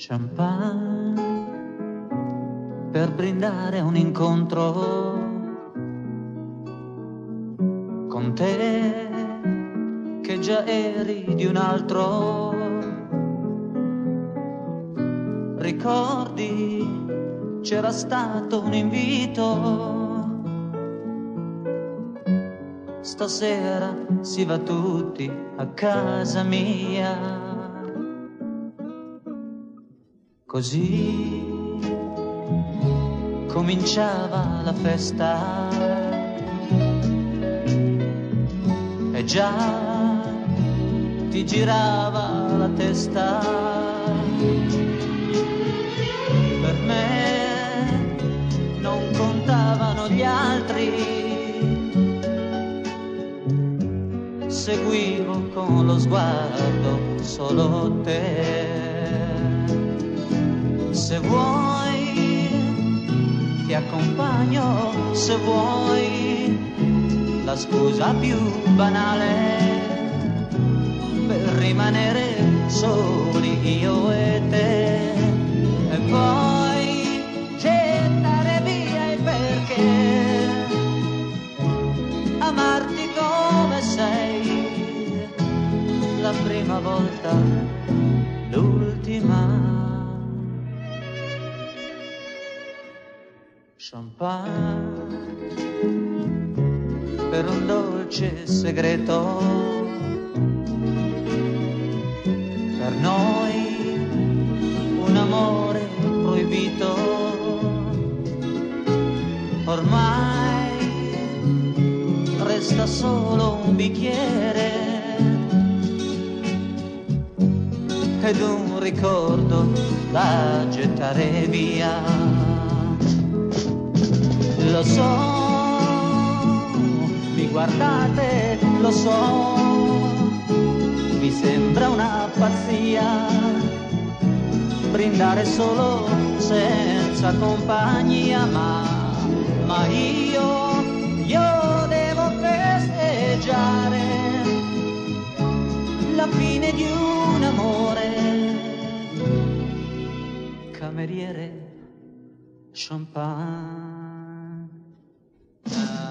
Champagne per brindare un incontro con te che già eri di un altro. Ricordi c'era stato un invito. Stasera si va tutti a casa mia. Così cominciava la festa. E già ti girava la testa. Per me non contavano gli altri, seguivo con lo sguardo solo te se vuoi ti accompagno, se vuoi. La scusa più banale per rimanere soli io e te. E poi gettare via il perché amarti come sei. La prima volta l'ultima champagne per un dolce segreto. Per noi un amore proibito. Ormai resta solo un bicchiere ed un ricordo da gettare via lo so, mi guardate, lo so, mi sembra una pazzia brindare solo senza compagnia, ma, ma io, io devo festeggiare la fine di un amore. Cameriere, champagne. Uh,